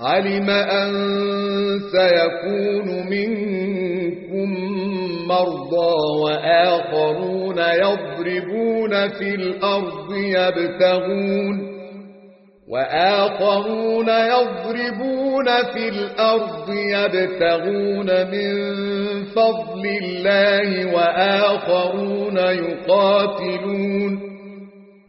علم أن سيكون منكم مرضى وآخرون يضربون في الأرض يبتغون وآخرون يضربون في الأرض يبتغون من فضل الله وآخرون يقاتلون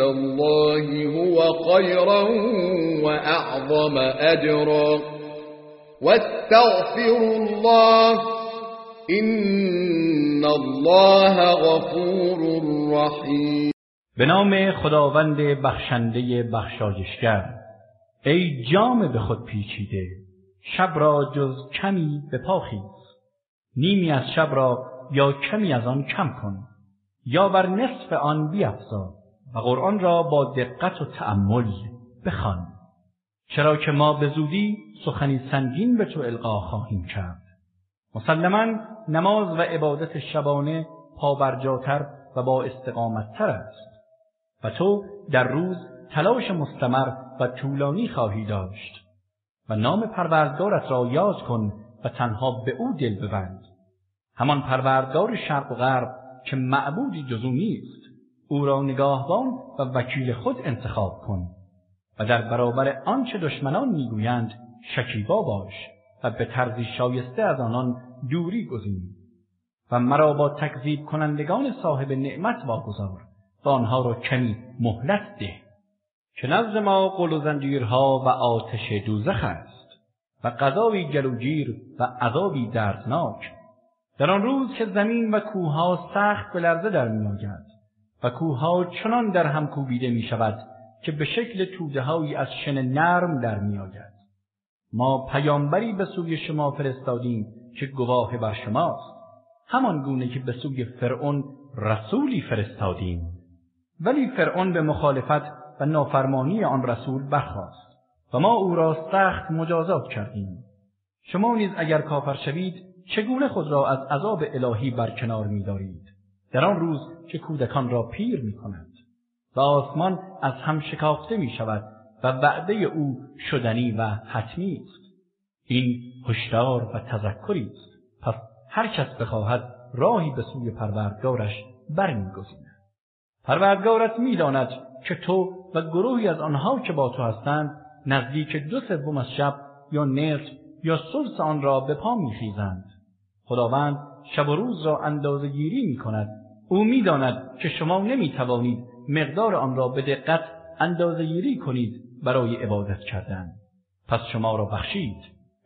الله هو خيرا وأعظم أجرا. واستغفروا الله إن الله غفور رحیم به نام خداوند بخشنده بخشایشگر ای جام به خود پیچیده شب را جز کمی به پا خیز. نیمی از شب را یا کمی از آن کم کن یا بر نصف آن بیافزا و قرآن را با دقت و تأمل بخوان. چرا که ما به زودی سخنی سنگین به تو القا خواهیم کرد. مسلما نماز و عبادت شبانه پابرجاتر و با استقامتتر است. و تو در روز تلاش مستمر و طولانی خواهی داشت. و نام پروردگارت را یاد کن و تنها به او دل ببند. همان پروردگار شرق و غرب که معبودی جز او نیست. او را نگاهبان و وکیل خود انتخاب کن و در برابر آنچه دشمنان می‌گویند شکیبا باش و به طرزی شایسته از آنان دوری گزین و مرا با تکذیب کنندگان صاحب نعمت واگذار و آنها را کمی مهلت ده که نزد ما غل و زنجیرها و آتش دوزخ است و غذایی گلوگیر و عذابی دردناک در آن روز که زمین و کوهها سخت به لرزه در میآید. و کوهها چنان در هم کوبیده می شود که به شکل تودههایی از شن نرم در میآید. ما پیامبری به سوی شما فرستادیم که گواه بر شماست. همان گونه که به سوی فرعون رسولی فرستادیم. ولی فرعون به مخالفت و نافرمانی آن رسول برخاست و ما او را سخت مجازات کردیم. شما نیز اگر کافر شوید چگونه خود را از عذاب الهی برکنار می‌دارید؟ در آن روز که کودکان را پیر می‌کند و آسمان از هم شکافته می شود و وعده او شدنی و حتمی است. این هشدار و تذکری است. پس هر کس بخواهد راهی به سوی پروردگارش برمیگزیند. پروردگارت می‌داند که تو و گروهی از آنها که با تو هستند نزدیک دو سوم از شب یا نصف یا ثلث آن را به پا میخیزند. خداوند شب و روز را اندازه گیری می کند. او می‌داند که شما نمی توانید مقدار آن را به دقت اندازه گیری کنید برای عبادت کردن. پس شما را بخشید.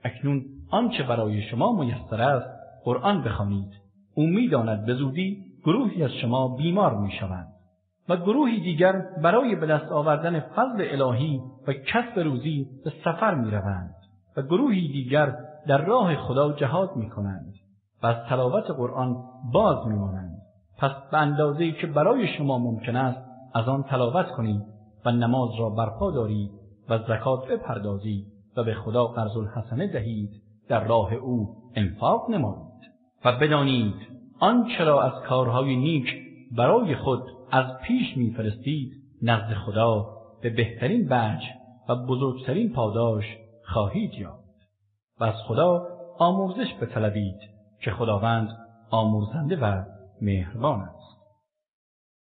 اکنون آنچه برای شما میسر است قرآن بخوانید. او می‌داند به زودی گروهی از شما بیمار می‌شوند و گروهی دیگر برای به دست آوردن فضل الهی و کسب روزی به سفر می‌روند و گروهی دیگر در راه خدا جهاد می‌کنند و از تلاوت قرآن باز میمانند. پس به اندازه‌ای که برای شما ممکن است از آن تلاوت کنید و نماز را برپا دارید و زکات بپردازید و به خدا قرض الحسنه دهید در راه او انفاق نمایید. و بدانید آنچه را از کارهای نیک برای خود از پیش میفرستید نزد خدا به بهترین بچ و بزرگترین پاداش خواهید یافت. و از خدا آمرزش بطلبید. که خداوند آمرزنده و مهربان است.